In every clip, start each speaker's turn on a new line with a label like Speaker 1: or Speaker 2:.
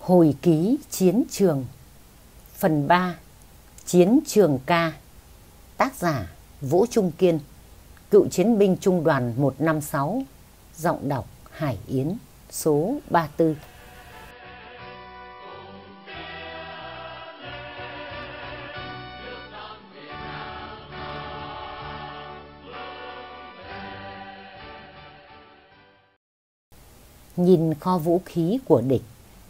Speaker 1: Hồi ký chiến trường. Phần 3 Chiến trường ca. Tác giả, Vũ Trung Kiên. Cựu chiến binh trung đoàn 156 Giọng đọc, Hải Yến, Số 34 Nhìn kho vũ khí của địch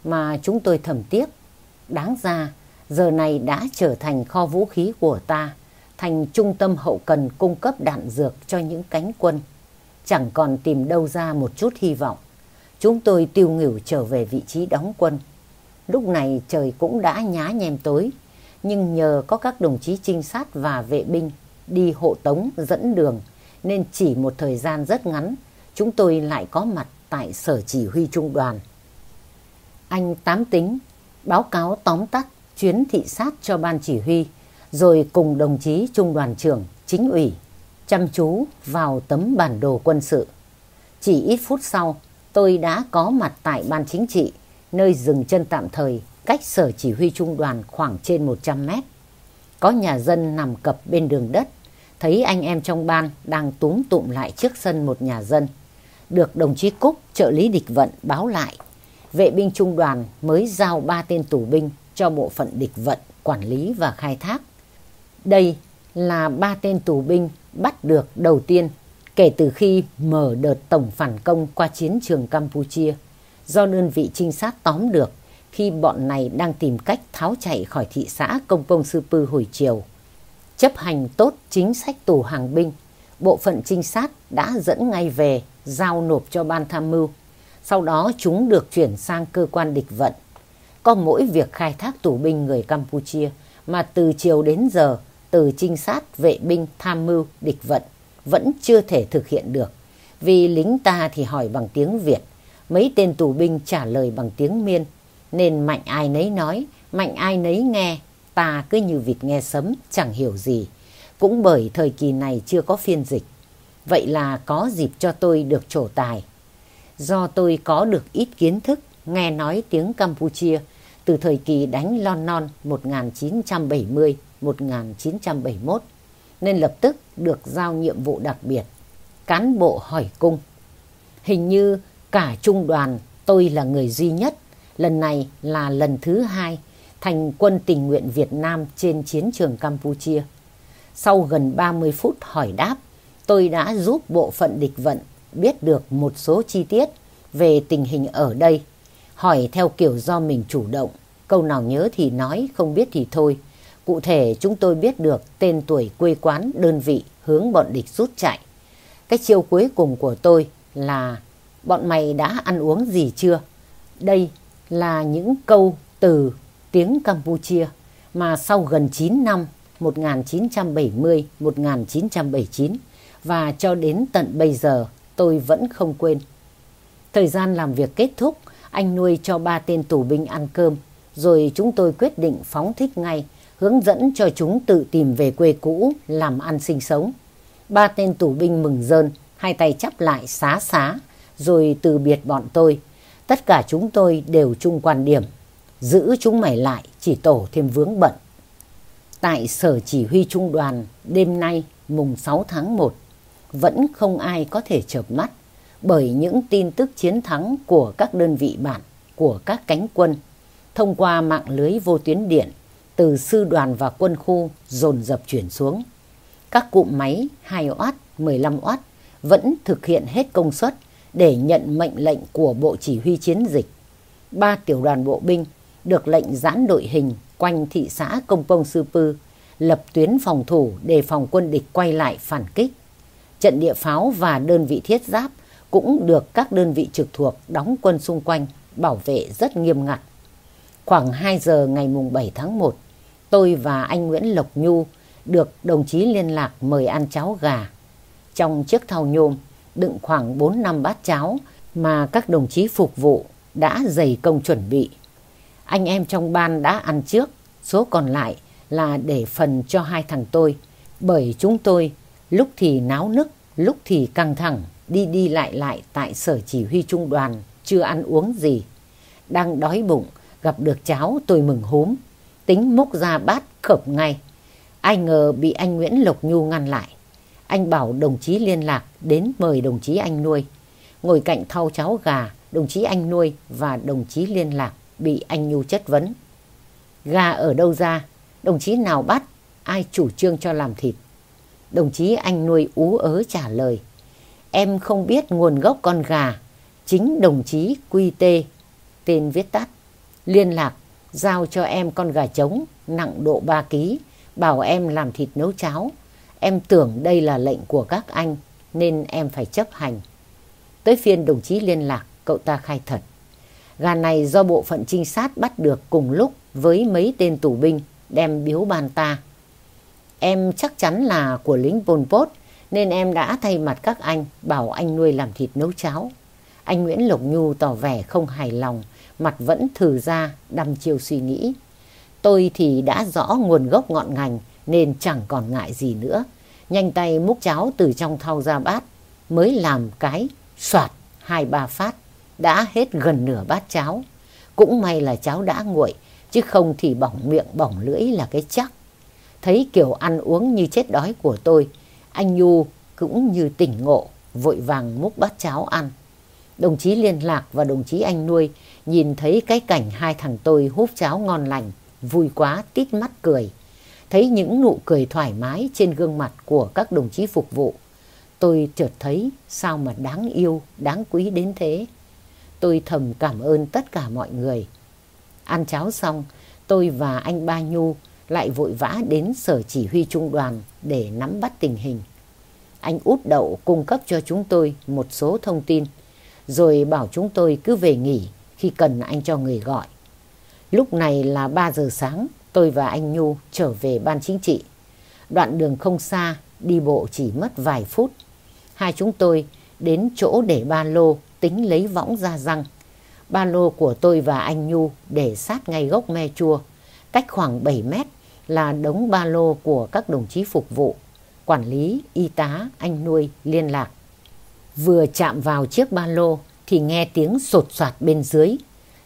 Speaker 1: mà chúng tôi thầm tiếc. Đáng ra, giờ này đã trở thành kho vũ khí của ta, thành trung tâm hậu cần cung cấp đạn dược cho những cánh quân. Chẳng còn tìm đâu ra một chút hy vọng. Chúng tôi tiêu nghỉu trở về vị trí đóng quân. Lúc này trời cũng đã nhá nhem tối, nhưng nhờ có các đồng chí trinh sát và vệ binh đi hộ tống dẫn đường, nên chỉ một thời gian rất ngắn, chúng tôi lại có mặt tại sở chỉ huy trung đoàn. Anh tám tính, báo cáo tóm tắt chuyến thị sát cho ban chỉ huy, rồi cùng đồng chí trung đoàn trưởng, chính ủy, chăm chú vào tấm bản đồ quân sự. Chỉ ít phút sau, tôi đã có mặt tại ban chính trị, nơi dừng chân tạm thời cách sở chỉ huy trung đoàn khoảng trên 100 mét. Có nhà dân nằm cập bên đường đất, thấy anh em trong ban đang túm tụm lại trước sân một nhà dân. Được đồng chí Cúc, trợ lý địch vận báo lại vệ binh trung đoàn mới giao ba tên tù binh cho bộ phận địch vận quản lý và khai thác. Đây là ba tên tù binh bắt được đầu tiên kể từ khi mở đợt tổng phản công qua chiến trường Campuchia do đơn vị trinh sát tóm được khi bọn này đang tìm cách tháo chạy khỏi thị xã Công Pông Sư Pư hồi chiều. Chấp hành tốt chính sách tù hàng binh, bộ phận trinh sát đã dẫn ngay về giao nộp cho ban tham mưu sau đó chúng được chuyển sang cơ quan địch vận. Có mỗi việc khai thác tù binh người Campuchia mà từ chiều đến giờ từ trinh sát, vệ binh, tham mưu, địch vận vẫn chưa thể thực hiện được. Vì lính ta thì hỏi bằng tiếng Việt, mấy tên tù binh trả lời bằng tiếng Miên. Nên mạnh ai nấy nói, mạnh ai nấy nghe, ta cứ như vịt nghe sấm, chẳng hiểu gì. Cũng bởi thời kỳ này chưa có phiên dịch. Vậy là có dịp cho tôi được trổ tài do tôi có được ít kiến thức nghe nói tiếng Campuchia từ thời kỳ đánh Lon Non 1970-1971 nên lập tức được giao nhiệm vụ đặc biệt cán bộ hỏi cung. Hình như cả trung đoàn tôi là người duy nhất, lần này là lần thứ hai thành quân tình nguyện Việt Nam trên chiến trường Campuchia. Sau gần 30 phút hỏi đáp, tôi đã giúp bộ phận địch vận biết được một số chi tiết về tình hình ở đây. Hỏi theo kiểu do mình chủ động, câu nào nhớ thì nói, không biết thì thôi. Cụ thể chúng tôi biết được tên tuổi quê quán đơn vị hướng bọn địch rút chạy. Cái chiêu cuối cùng của tôi là bọn mày đã ăn uống gì chưa? Đây là những câu từ tiếng Campuchia mà sau gần 9 năm 1970-1979 và cho đến tận bây giờ tôi vẫn không quên. Thời gian làm việc kết thúc, anh nuôi cho ba tên tù binh ăn cơm, rồi chúng tôi quyết định phóng thích ngay, hướng dẫn cho chúng tự tìm về quê cũ, làm ăn sinh sống. Ba tên tù binh mừng rơn, hai tay chắp lại xá xá, rồi từ biệt bọn tôi. Tất cả chúng tôi đều chung quan điểm, giữ chúng mày lại chỉ tổ thêm vướng bận. Tại sở chỉ huy trung đoàn, đêm nay mùng 6 tháng 1, vẫn không ai có thể chợp mắt bởi những tin tức chiến thắng của các đơn vị bạn, của các cánh quân, thông qua mạng lưới vô tuyến điện từ sư đoàn và quân khu dồn dập chuyển xuống. Các cụm máy 2W, 15W vẫn thực hiện hết công suất để nhận mệnh lệnh của Bộ Chỉ huy Chiến dịch. Ba tiểu đoàn bộ binh được lệnh giãn đội hình quanh thị xã Công Pông Sư Pư, lập tuyến phòng thủ để phòng quân địch quay lại phản kích. Trận địa pháo và đơn vị thiết giáp cũng được các đơn vị trực thuộc đóng quân xung quanh bảo vệ rất nghiêm ngặt. Khoảng 2 giờ ngày mùng 7 tháng 1, tôi và anh Nguyễn Lộc Nhu được đồng chí liên lạc mời ăn cháo gà. Trong chiếc thau nhôm đựng khoảng 4 năm bát cháo mà các đồng chí phục vụ đã dày công chuẩn bị. Anh em trong ban đã ăn trước, số còn lại là để phần cho hai thằng tôi. Bởi chúng tôi lúc thì náo nức, lúc thì căng thẳng đi đi lại lại tại sở chỉ huy trung đoàn, chưa ăn uống gì. Đang đói bụng, Gặp được cháu tôi mừng húm, tính múc ra bát khập ngay. Ai ngờ bị anh Nguyễn Lộc Nhu ngăn lại. Anh bảo đồng chí liên lạc đến mời đồng chí anh nuôi. Ngồi cạnh thau cháo gà, đồng chí anh nuôi và đồng chí liên lạc bị anh Nhu chất vấn. Gà ở đâu ra? Đồng chí nào bắt? Ai chủ trương cho làm thịt? Đồng chí anh nuôi ú ớ trả lời. Em không biết nguồn gốc con gà. Chính đồng chí Quy Tê, tên viết tắt. Liên lạc, giao cho em con gà trống nặng độ 3 kg, bảo em làm thịt nấu cháo. Em tưởng đây là lệnh của các anh nên em phải chấp hành. Tới phiên đồng chí liên lạc, cậu ta khai thật. Gà này do bộ phận trinh sát bắt được cùng lúc với mấy tên tù binh đem biếu ban ta. Em chắc chắn là của lính Pol Pot nên em đã thay mặt các anh bảo anh nuôi làm thịt nấu cháo. Anh Nguyễn Lộc Nhu tỏ vẻ không hài lòng, mặt vẫn thử ra đăm chiêu suy nghĩ. Tôi thì đã rõ nguồn gốc ngọn ngành nên chẳng còn ngại gì nữa. Nhanh tay múc cháo từ trong thau ra bát mới làm cái soạt hai ba phát đã hết gần nửa bát cháo. Cũng may là cháo đã nguội chứ không thì bỏng miệng bỏng lưỡi là cái chắc. Thấy kiểu ăn uống như chết đói của tôi, anh Nhu cũng như tỉnh ngộ, vội vàng múc bát cháo ăn. Đồng chí liên lạc và đồng chí anh nuôi nhìn thấy cái cảnh hai thằng tôi húp cháo ngon lành, vui quá tít mắt cười. Thấy những nụ cười thoải mái trên gương mặt của các đồng chí phục vụ. Tôi chợt thấy sao mà đáng yêu, đáng quý đến thế. Tôi thầm cảm ơn tất cả mọi người. Ăn cháo xong, tôi và anh Ba Nhu lại vội vã đến sở chỉ huy trung đoàn để nắm bắt tình hình. Anh út đậu cung cấp cho chúng tôi một số thông tin, rồi bảo chúng tôi cứ về nghỉ khi cần anh cho người gọi. Lúc này là 3 giờ sáng, tôi và anh Nhu trở về ban chính trị. Đoạn đường không xa, đi bộ chỉ mất vài phút. Hai chúng tôi đến chỗ để ba lô tính lấy võng ra răng. Ba lô của tôi và anh Nhu để sát ngay gốc me chua. Cách khoảng 7 mét là đống ba lô của các đồng chí phục vụ, quản lý, y tá, anh nuôi, liên lạc. Vừa chạm vào chiếc ba lô thì nghe tiếng sột soạt bên dưới.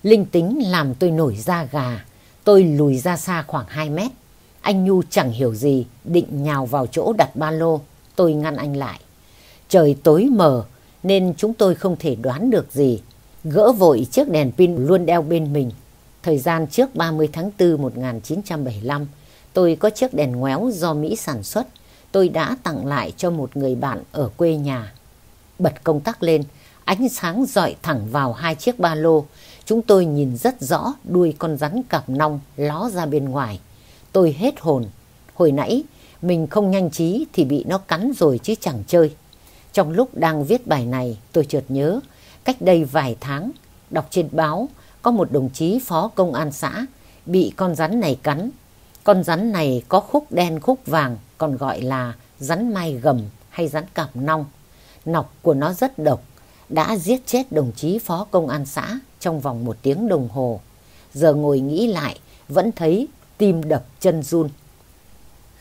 Speaker 1: Linh tính làm tôi nổi da gà. Tôi lùi ra xa khoảng 2 mét. Anh Nhu chẳng hiểu gì, định nhào vào chỗ đặt ba lô. Tôi ngăn anh lại. Trời tối mờ nên chúng tôi không thể đoán được gì. Gỡ vội chiếc đèn pin luôn đeo bên mình. Thời gian trước 30 tháng 4 1975, tôi có chiếc đèn ngoéo do Mỹ sản xuất. Tôi đã tặng lại cho một người bạn ở quê nhà. Bật công tắc lên, ánh sáng dọi thẳng vào hai chiếc ba lô. Chúng tôi nhìn rất rõ đuôi con rắn cạp nong ló ra bên ngoài. Tôi hết hồn. Hồi nãy mình không nhanh trí thì bị nó cắn rồi chứ chẳng chơi. Trong lúc đang viết bài này tôi chợt nhớ cách đây vài tháng đọc trên báo có một đồng chí phó công an xã bị con rắn này cắn. Con rắn này có khúc đen khúc vàng còn gọi là rắn mai gầm hay rắn cạp nong. Nọc của nó rất độc, đã giết chết đồng chí phó công an xã trong vòng một tiếng đồng hồ. Giờ ngồi nghĩ lại vẫn thấy tim đập chân run.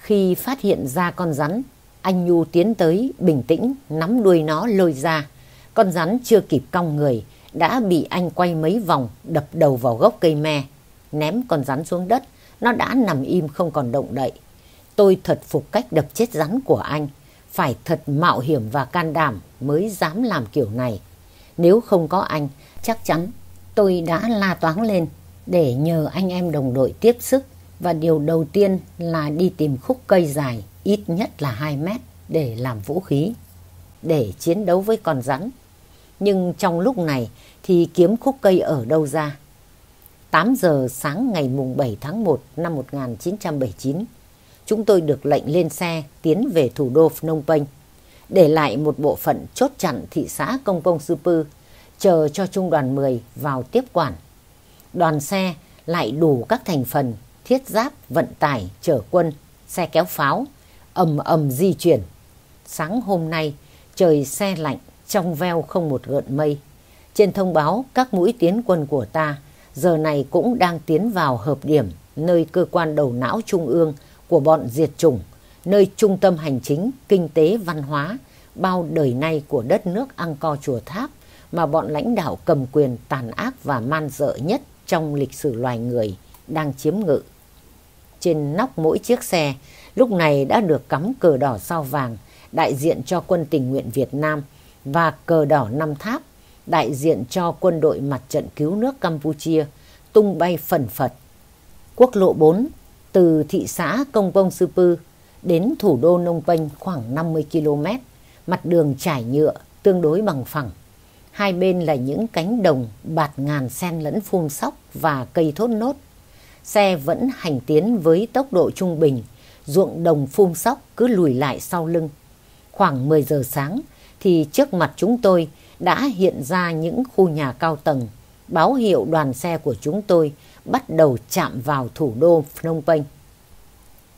Speaker 1: Khi phát hiện ra con rắn, anh Nhu tiến tới bình tĩnh nắm đuôi nó lôi ra. Con rắn chưa kịp cong người đã bị anh quay mấy vòng đập đầu vào gốc cây me. Ném con rắn xuống đất, nó đã nằm im không còn động đậy. Tôi thật phục cách đập chết rắn của anh. Phải thật mạo hiểm và can đảm mới dám làm kiểu này. Nếu không có anh, chắc chắn tôi đã la toáng lên để nhờ anh em đồng đội tiếp sức. Và điều đầu tiên là đi tìm khúc cây dài, ít nhất là 2 mét để làm vũ khí. Để chiến đấu với con rắn. Nhưng trong lúc này thì kiếm khúc cây ở đâu ra? 8 giờ sáng ngày mùng 7 tháng 1 năm 1979, chúng tôi được lệnh lên xe tiến về thủ đô Phnom Penh, để lại một bộ phận chốt chặn thị xã Công Công Sư Pư, chờ cho trung đoàn 10 vào tiếp quản. Đoàn xe lại đủ các thành phần thiết giáp, vận tải, chở quân, xe kéo pháo, ầm ầm di chuyển. Sáng hôm nay, trời xe lạnh, trong veo không một gợn mây. Trên thông báo các mũi tiến quân của ta giờ này cũng đang tiến vào hợp điểm nơi cơ quan đầu não trung ương của bọn diệt chủng, nơi trung tâm hành chính, kinh tế, văn hóa, bao đời nay của đất nước Angkor Chùa Tháp mà bọn lãnh đạo cầm quyền tàn ác và man dợ nhất trong lịch sử loài người đang chiếm ngự. Trên nóc mỗi chiếc xe lúc này đã được cắm cờ đỏ sao vàng đại diện cho quân tình nguyện Việt Nam và cờ đỏ năm tháp đại diện cho quân đội mặt trận cứu nước Campuchia tung bay phần phật. Quốc lộ 4 từ thị xã Công Bông Sư Pư đến thủ đô Nông Penh khoảng 50 km, mặt đường trải nhựa tương đối bằng phẳng. Hai bên là những cánh đồng bạt ngàn sen lẫn phun sóc và cây thốt nốt. Xe vẫn hành tiến với tốc độ trung bình, ruộng đồng phun sóc cứ lùi lại sau lưng. Khoảng 10 giờ sáng thì trước mặt chúng tôi đã hiện ra những khu nhà cao tầng, báo hiệu đoàn xe của chúng tôi bắt đầu chạm vào thủ đô Phnom Penh.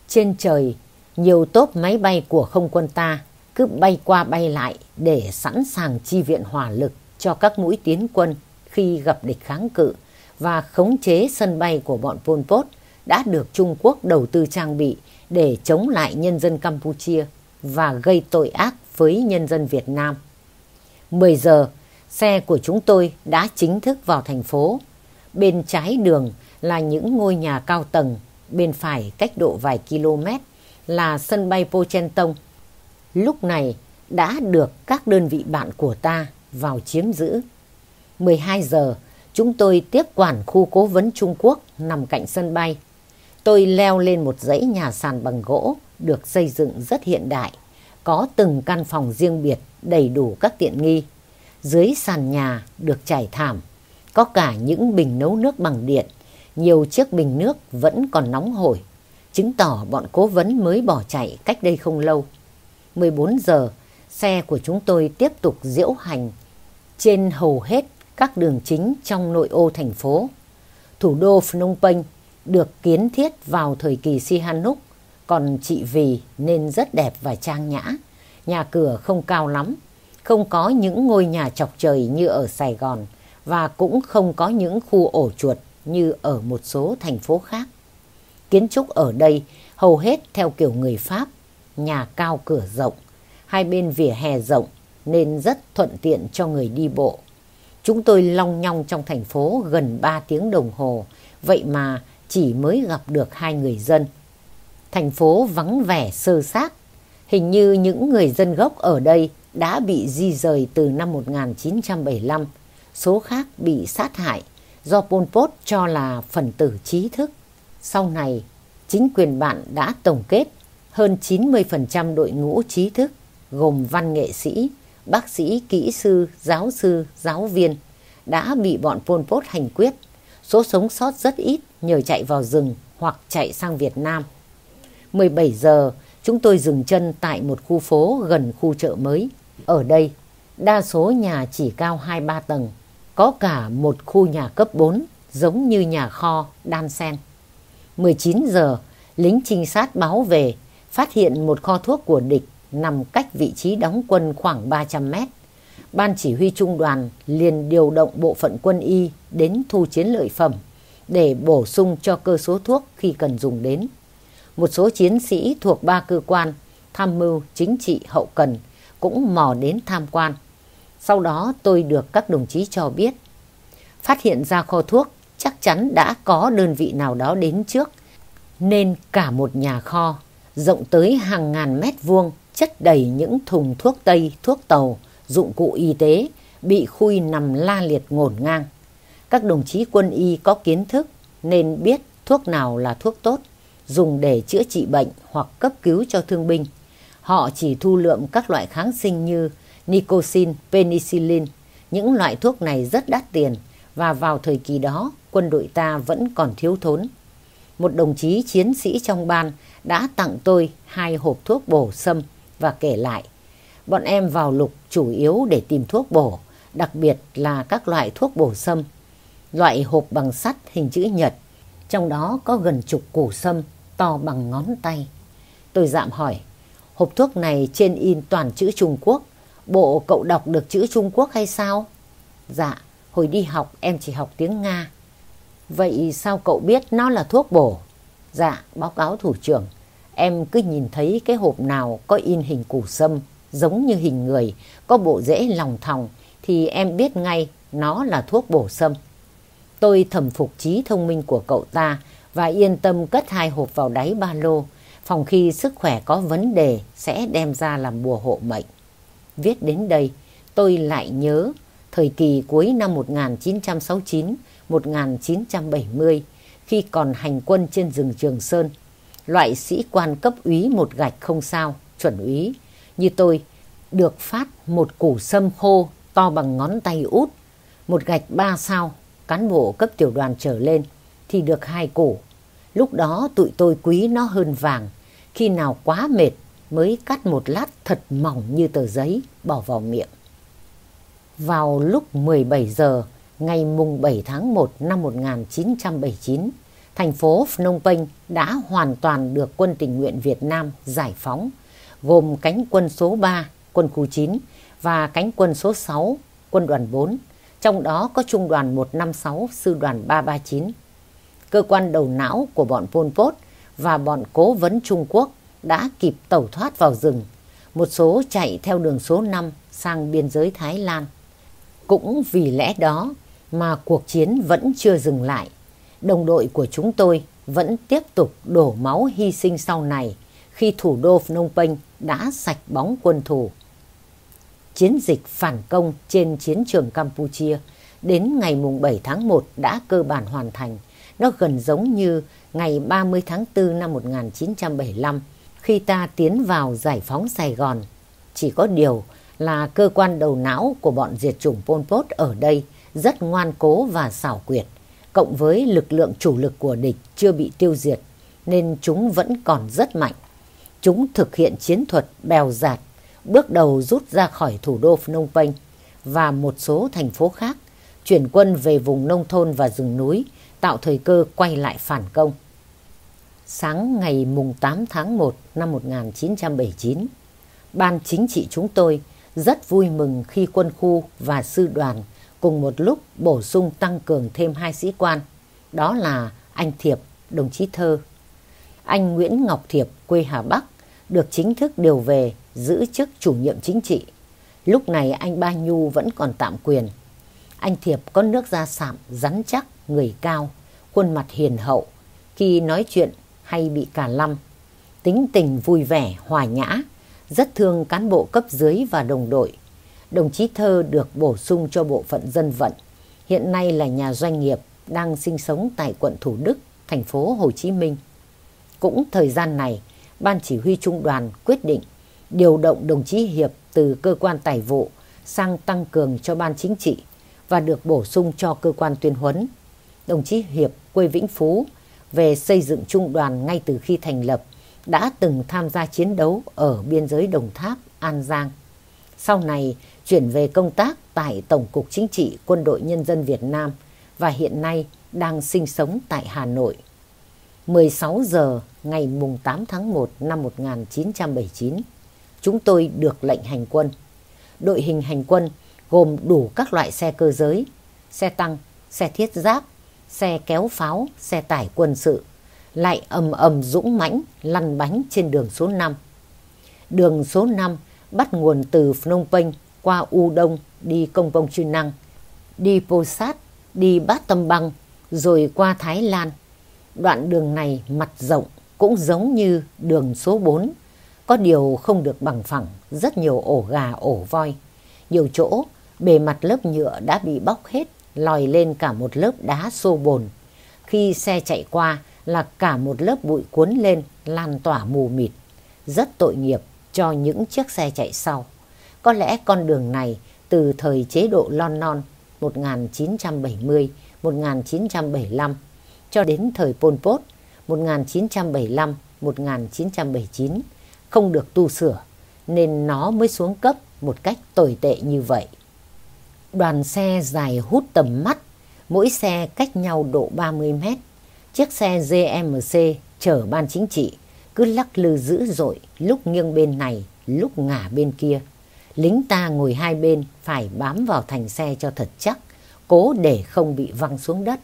Speaker 1: Trên trời, nhiều tốp máy bay của không quân ta cứ bay qua bay lại để sẵn sàng chi viện hỏa lực cho các mũi tiến quân khi gặp địch kháng cự và khống chế sân bay của bọn Pol Pot đã được Trung Quốc đầu tư trang bị để chống lại nhân dân Campuchia và gây tội ác với nhân dân Việt Nam. 10 giờ, xe của chúng tôi đã chính thức vào thành phố. Bên trái đường là những ngôi nhà cao tầng, bên phải cách độ vài km là sân bay Pochentong. Lúc này đã được các đơn vị bạn của ta vào chiếm giữ. 12 giờ, chúng tôi tiếp quản khu cố vấn Trung Quốc nằm cạnh sân bay. Tôi leo lên một dãy nhà sàn bằng gỗ được xây dựng rất hiện đại, có từng căn phòng riêng biệt đầy đủ các tiện nghi. Dưới sàn nhà được trải thảm, có cả những bình nấu nước bằng điện, nhiều chiếc bình nước vẫn còn nóng hổi, chứng tỏ bọn cố vấn mới bỏ chạy cách đây không lâu. 14 giờ, xe của chúng tôi tiếp tục diễu hành trên hầu hết các đường chính trong nội ô thành phố. Thủ đô Phnom Penh được kiến thiết vào thời kỳ Sihanouk, còn chị Vì nên rất đẹp và trang nhã. Nhà cửa không cao lắm, không có những ngôi nhà chọc trời như ở Sài Gòn và cũng không có những khu ổ chuột như ở một số thành phố khác. Kiến trúc ở đây hầu hết theo kiểu người Pháp, nhà cao cửa rộng, hai bên vỉa hè rộng nên rất thuận tiện cho người đi bộ. Chúng tôi long nhong trong thành phố gần 3 tiếng đồng hồ, vậy mà chỉ mới gặp được hai người dân. Thành phố vắng vẻ sơ xác, hình như những người dân gốc ở đây đã bị di rời từ năm 1975, số khác bị sát hại do Pol Pot cho là phần tử trí thức. Sau này, chính quyền bạn đã tổng kết hơn 90% đội ngũ trí thức gồm văn nghệ sĩ, bác sĩ, kỹ sư, giáo sư, giáo viên đã bị bọn Pol Pot hành quyết. Số sống sót rất ít nhờ chạy vào rừng hoặc chạy sang Việt Nam. 17 giờ, chúng tôi dừng chân tại một khu phố gần khu chợ mới. Ở đây, đa số nhà chỉ cao 2-3 tầng, có cả một khu nhà cấp 4 giống như nhà kho đan sen. 19 giờ, lính trinh sát báo về phát hiện một kho thuốc của địch nằm cách vị trí đóng quân khoảng 300 mét. Ban chỉ huy trung đoàn liền điều động bộ phận quân y đến thu chiến lợi phẩm để bổ sung cho cơ số thuốc khi cần dùng đến. Một số chiến sĩ thuộc ba cơ quan tham mưu chính trị hậu cần cũng mò đến tham quan. Sau đó tôi được các đồng chí cho biết. Phát hiện ra kho thuốc chắc chắn đã có đơn vị nào đó đến trước. Nên cả một nhà kho rộng tới hàng ngàn mét vuông chất đầy những thùng thuốc tây, thuốc tàu, dụng cụ y tế bị khui nằm la liệt ngổn ngang. Các đồng chí quân y có kiến thức nên biết thuốc nào là thuốc tốt, dùng để chữa trị bệnh hoặc cấp cứu cho thương binh. Họ chỉ thu lượm các loại kháng sinh như nicosin, penicillin. Những loại thuốc này rất đắt tiền và vào thời kỳ đó quân đội ta vẫn còn thiếu thốn. Một đồng chí chiến sĩ trong ban đã tặng tôi hai hộp thuốc bổ sâm và kể lại. Bọn em vào lục chủ yếu để tìm thuốc bổ, đặc biệt là các loại thuốc bổ sâm. Loại hộp bằng sắt hình chữ nhật, trong đó có gần chục củ sâm to bằng ngón tay. Tôi dạm hỏi, hộp thuốc này trên in toàn chữ Trung Quốc, bộ cậu đọc được chữ Trung Quốc hay sao? Dạ, hồi đi học em chỉ học tiếng Nga. Vậy sao cậu biết nó là thuốc bổ? Dạ, báo cáo thủ trưởng. Em cứ nhìn thấy cái hộp nào có in hình củ sâm giống như hình người, có bộ rễ lòng thòng thì em biết ngay nó là thuốc bổ sâm. Tôi thầm phục trí thông minh của cậu ta và yên tâm cất hai hộp vào đáy ba lô, phòng khi sức khỏe có vấn đề sẽ đem ra làm bùa hộ mệnh. Viết đến đây, tôi lại nhớ thời kỳ cuối năm 1969-1970 khi còn hành quân trên rừng Trường Sơn. Loại sĩ quan cấp úy một gạch không sao, chuẩn úy. Như tôi, được phát một củ sâm khô to bằng ngón tay út, một gạch ba sao, cán bộ cấp tiểu đoàn trở lên thì được hai củ. Lúc đó tụi tôi quý nó hơn vàng, khi nào quá mệt mới cắt một lát thật mỏng như tờ giấy bỏ vào miệng. Vào lúc 17 giờ ngày mùng 7 tháng 1 năm 1979, thành phố Phnom Penh đã hoàn toàn được quân tình nguyện Việt Nam giải phóng, gồm cánh quân số 3, quân khu 9 và cánh quân số 6, quân đoàn 4, trong đó có trung đoàn 156, sư đoàn 339. Cơ quan đầu não của bọn Pol Pot và bọn cố vấn Trung Quốc đã kịp tẩu thoát vào rừng, một số chạy theo đường số 5 sang biên giới Thái Lan. Cũng vì lẽ đó mà cuộc chiến vẫn chưa dừng lại. Đồng đội của chúng tôi vẫn tiếp tục đổ máu hy sinh sau này khi thủ đô Phnom Penh đã sạch bóng quân thù. Chiến dịch phản công trên chiến trường Campuchia đến ngày 7 tháng 1 đã cơ bản hoàn thành. Nó gần giống như ngày 30 tháng 4 năm 1975 khi ta tiến vào giải phóng Sài Gòn. Chỉ có điều là cơ quan đầu não của bọn diệt chủng Pol Pot ở đây rất ngoan cố và xảo quyệt, cộng với lực lượng chủ lực của địch chưa bị tiêu diệt, nên chúng vẫn còn rất mạnh. Chúng thực hiện chiến thuật bèo giạt, bước đầu rút ra khỏi thủ đô Phnom Penh và một số thành phố khác, chuyển quân về vùng nông thôn và rừng núi, tạo thời cơ quay lại phản công. Sáng ngày mùng 8 tháng 1 năm 1979, Ban chính trị chúng tôi rất vui mừng khi quân khu và sư đoàn cùng một lúc bổ sung tăng cường thêm hai sĩ quan. Đó là anh Thiệp, đồng chí Thơ. Anh Nguyễn Ngọc Thiệp, quê Hà Bắc, được chính thức điều về giữ chức chủ nhiệm chính trị. Lúc này anh Ba Nhu vẫn còn tạm quyền. Anh Thiệp có nước da sạm, rắn chắc, người cao, khuôn mặt hiền hậu. Khi nói chuyện hay bị cả lăm, Tính tình vui vẻ, hòa nhã, rất thương cán bộ cấp dưới và đồng đội. Đồng chí Thơ được bổ sung cho bộ phận dân vận. Hiện nay là nhà doanh nghiệp đang sinh sống tại quận Thủ Đức, thành phố Hồ Chí Minh. Cũng thời gian này, Ban Chỉ huy Trung đoàn quyết định điều động đồng chí Hiệp từ cơ quan tài vụ sang tăng cường cho Ban Chính trị và được bổ sung cho cơ quan tuyên huấn. Đồng chí Hiệp quê Vĩnh Phú về xây dựng trung đoàn ngay từ khi thành lập, đã từng tham gia chiến đấu ở biên giới Đồng Tháp, An Giang. Sau này chuyển về công tác tại Tổng cục Chính trị Quân đội Nhân dân Việt Nam và hiện nay đang sinh sống tại Hà Nội. 16 giờ ngày mùng 8 tháng 1 năm 1979, chúng tôi được lệnh hành quân. Đội hình hành quân gồm đủ các loại xe cơ giới, xe tăng, xe thiết giáp, xe kéo pháo, xe tải quân sự, lại ầm ầm dũng mãnh lăn bánh trên đường số 5. Đường số 5 bắt nguồn từ Phnom Penh qua U Đông đi Công Bông Chuyên Năng, đi Posat, đi Bát Tâm Băng, rồi qua Thái Lan. Đoạn đường này mặt rộng cũng giống như đường số 4, có điều không được bằng phẳng, rất nhiều ổ gà, ổ voi. Nhiều chỗ, bề mặt lớp nhựa đã bị bóc hết lòi lên cả một lớp đá xô bồn. Khi xe chạy qua là cả một lớp bụi cuốn lên, lan tỏa mù mịt. Rất tội nghiệp cho những chiếc xe chạy sau. Có lẽ con đường này từ thời chế độ lon non 1970-1975 cho đến thời Pol Pot 1975-1979 không được tu sửa nên nó mới xuống cấp một cách tồi tệ như vậy đoàn xe dài hút tầm mắt, mỗi xe cách nhau độ 30 mét. Chiếc xe GMC chở ban chính trị cứ lắc lư dữ dội, lúc nghiêng bên này, lúc ngả bên kia. Lính ta ngồi hai bên phải bám vào thành xe cho thật chắc, cố để không bị văng xuống đất.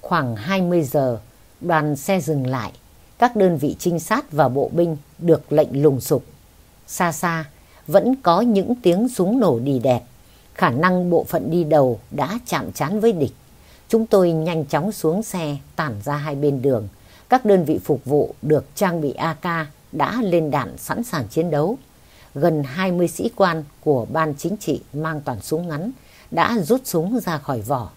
Speaker 1: Khoảng 20 giờ, đoàn xe dừng lại. Các đơn vị trinh sát và bộ binh được lệnh lùng sục. Xa xa, vẫn có những tiếng súng nổ đi đẹp khả năng bộ phận đi đầu đã chạm trán với địch. Chúng tôi nhanh chóng xuống xe tản ra hai bên đường. Các đơn vị phục vụ được trang bị AK đã lên đạn sẵn sàng chiến đấu. Gần 20 sĩ quan của ban chính trị mang toàn súng ngắn đã rút súng ra khỏi vỏ.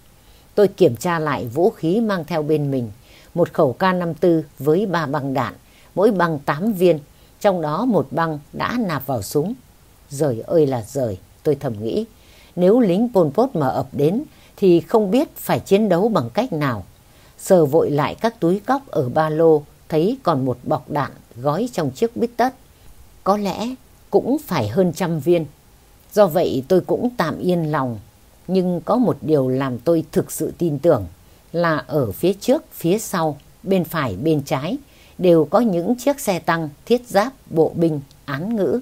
Speaker 1: Tôi kiểm tra lại vũ khí mang theo bên mình, một khẩu K54 với ba băng đạn, mỗi băng 8 viên, trong đó một băng đã nạp vào súng. Rời ơi là rời, tôi thầm nghĩ, nếu lính Pol Pot mà ập đến thì không biết phải chiến đấu bằng cách nào. Sờ vội lại các túi cóc ở ba lô, thấy còn một bọc đạn gói trong chiếc bít tất. Có lẽ cũng phải hơn trăm viên. Do vậy tôi cũng tạm yên lòng. Nhưng có một điều làm tôi thực sự tin tưởng là ở phía trước, phía sau, bên phải, bên trái đều có những chiếc xe tăng, thiết giáp, bộ binh, án ngữ